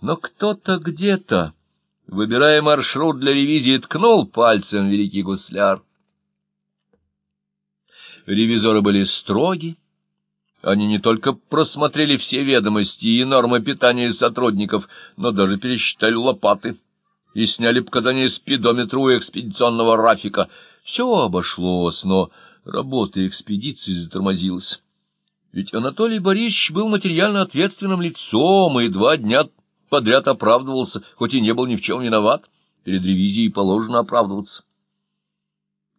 Но кто-то где-то, выбирая маршрут для ревизии, ткнул пальцем великий гусляр. Ревизоры были строги. Они не только просмотрели все ведомости и нормы питания сотрудников, но даже пересчитали лопаты и сняли показания спидометра у экспедиционного Рафика. Все обошлось, но работа экспедиции затормозилась. Ведь Анатолий Борисович был материально ответственным лицом и два дня подряд оправдывался, хоть и не был ни в чем виноват. Перед ревизией положено оправдываться.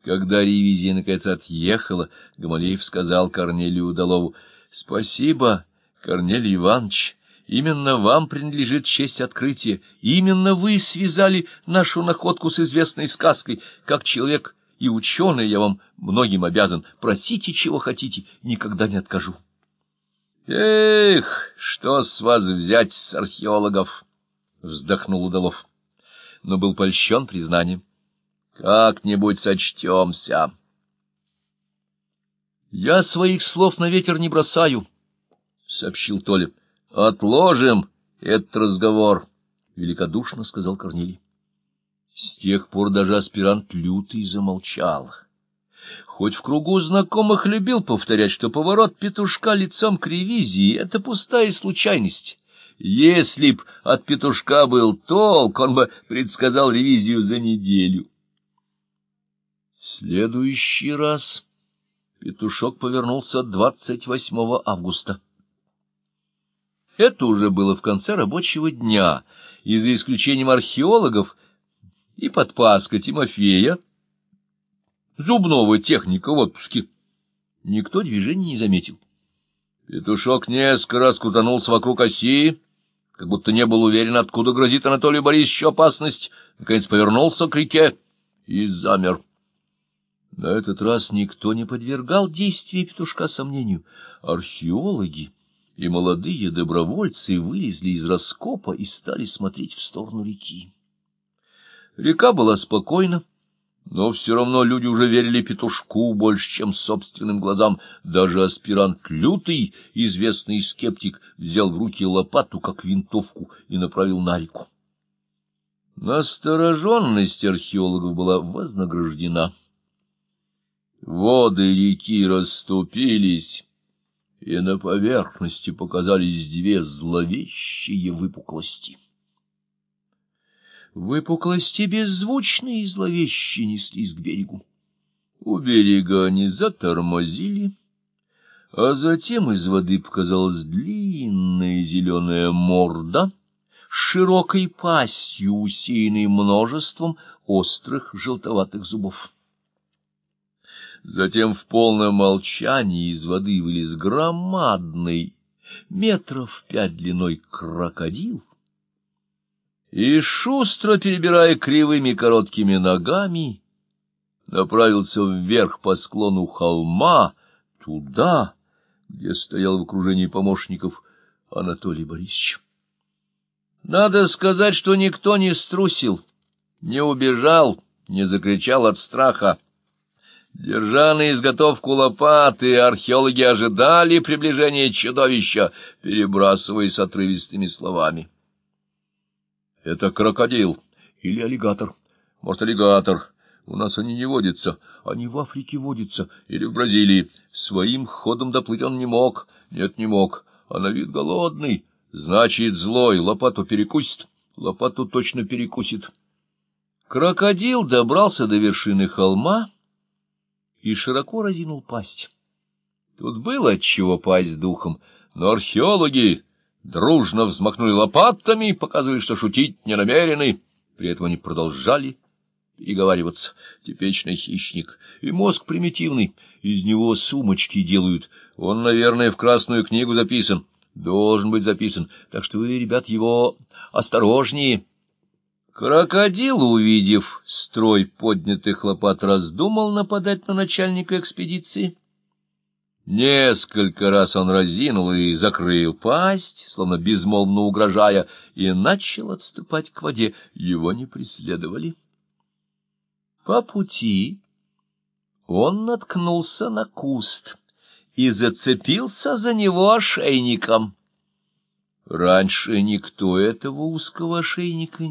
Когда ревизия наконец отъехала, Гамалеев сказал Корнелию Удалову, — Спасибо, Корнелий Иванович, именно вам принадлежит честь открытия, именно вы связали нашу находку с известной сказкой. Как человек и ученый я вам многим обязан. Просите, чего хотите, никогда не откажу. — Эх, что с вас взять с археологов? — вздохнул Удалов, но был польщен признанием. Как-нибудь сочтемся. — Я своих слов на ветер не бросаю, — сообщил Толя. — Отложим этот разговор, — великодушно сказал Корнилий. С тех пор даже аспирант лютый замолчал. Хоть в кругу знакомых любил повторять, что поворот петушка лицом к ревизии — это пустая случайность. Если б от петушка был толк, он бы предсказал ревизию за неделю. Следующий раз петушок повернулся 28 августа. Это уже было в конце рабочего дня, и за исключением археологов и подпаска Тимофея, зубного техника в отпуске, никто движения не заметил. Петушок несколько раз крутанулся вокруг оси, как будто не был уверен, откуда грозит Анатолию Борисовичу опасность, наконец повернулся к реке и замер. На этот раз никто не подвергал действия петушка сомнению. Археологи и молодые добровольцы вылезли из раскопа и стали смотреть в сторону реки. Река была спокойна, но все равно люди уже верили петушку больше, чем собственным глазам. Даже аспирант Лютый, известный скептик, взял в руки лопату, как винтовку, и направил на реку. Настороженность археологов была вознаграждена. Воды реки расступились, и на поверхности показались две зловещие выпуклости. Выпуклости беззвучные и зловещие неслись к берегу. У берега они затормозили, а затем из воды показалась длинная зеленая морда с широкой пастью, усеянной множеством острых желтоватых зубов. Затем в полном молчании из воды вылез громадный, метров пять длиной крокодил, и, шустро перебирая кривыми короткими ногами, направился вверх по склону холма, туда, где стоял в окружении помощников Анатолий Борисович. Надо сказать, что никто не струсил, не убежал, не закричал от страха. Держа на изготовку лопаты, археологи ожидали приближения чудовища, перебрасываясь отрывистыми словами. — Это крокодил или аллигатор. Может, аллигатор. У нас они не водятся. Они в Африке водятся или в Бразилии. Своим ходом доплыть он не мог. Нет, не мог. А на вид голодный. Значит, злой. Лопату перекусит. Лопату точно перекусит. Крокодил добрался до вершины холма и широко разинул пасть. Тут было отчего пасть духом, но археологи дружно взмахнули лопатами, показывая, что шутить не намерены. При этом они продолжали переговариваться. Типичный хищник. И мозг примитивный. Из него сумочки делают. Он, наверное, в Красную книгу записан. Должен быть записан. Так что вы, ребят, его осторожнее. Крокодил, увидев строй поднятых лопат, раздумал нападать на начальника экспедиции. Несколько раз он разинул и закрыл пасть, словно безмолвно угрожая, и начал отступать к воде. Его не преследовали. По пути он наткнулся на куст и зацепился за него ошейником. Раньше никто этого узкого ошейника